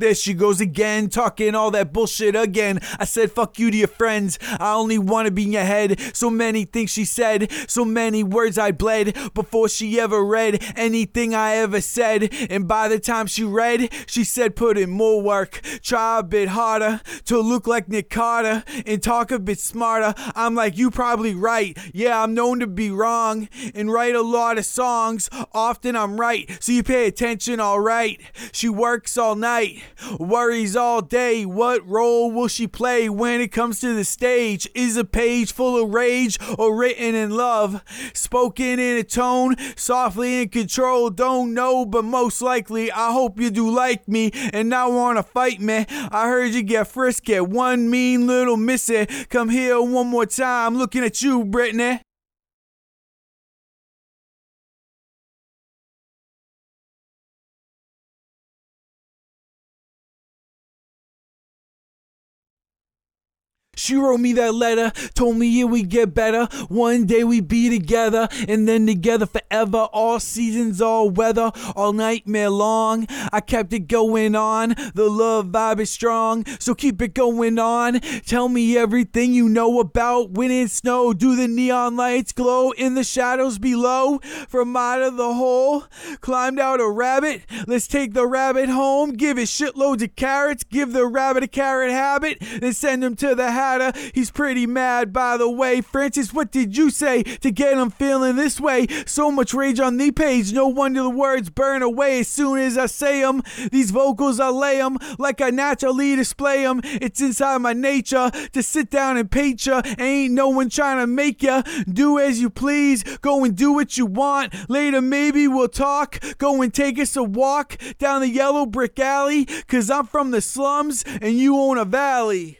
There she goes again, talking all that bullshit again. I said, fuck you to your friends. I only wanna be in your head. So many things she said, so many words I bled before she ever read anything I ever said. And by the time she read, she said, put in more work, try a bit harder to look like Nick Carter and talk a bit smarter. I'm like, you probably right. Yeah, I'm known to be wrong and write a lot of songs. Often I'm right, so you pay attention, alright. She works all night, worries all day. What role will she play when it comes to the stage? Is a page full of rage or written in love? Spoken in a tone, softly in control. Don't know, but most likely, I hope you do like me and not wanna fight me. I heard you get frisky, one mean little missy. Come here one more time, looking at you, Brittany. She wrote me that letter, told me it would get better. One day we'd be together, and then together forever. All seasons, all weather, all nightmare long. I kept it going on. The love vibe is strong, so keep it going on. Tell me everything you know about wind and snow. Do the neon lights glow in the shadows below? From out of the hole, climbed out a rabbit. Let's take the rabbit home. Give it shitloads of carrots. Give the rabbit a carrot habit. Then send him to the He's pretty mad, by the way. Francis, what did you say to get him feeling this way? So much rage on the page. No wonder the words burn away as soon as I say them. These vocals, I lay them like I naturally display them. It's inside my nature to sit down and paint ya. Ain't no one trying to make ya. Do as you please. Go and do what you want. Later, maybe we'll talk. Go and take us a walk down the yellow brick alley. Cause I'm from the slums and you own a valley.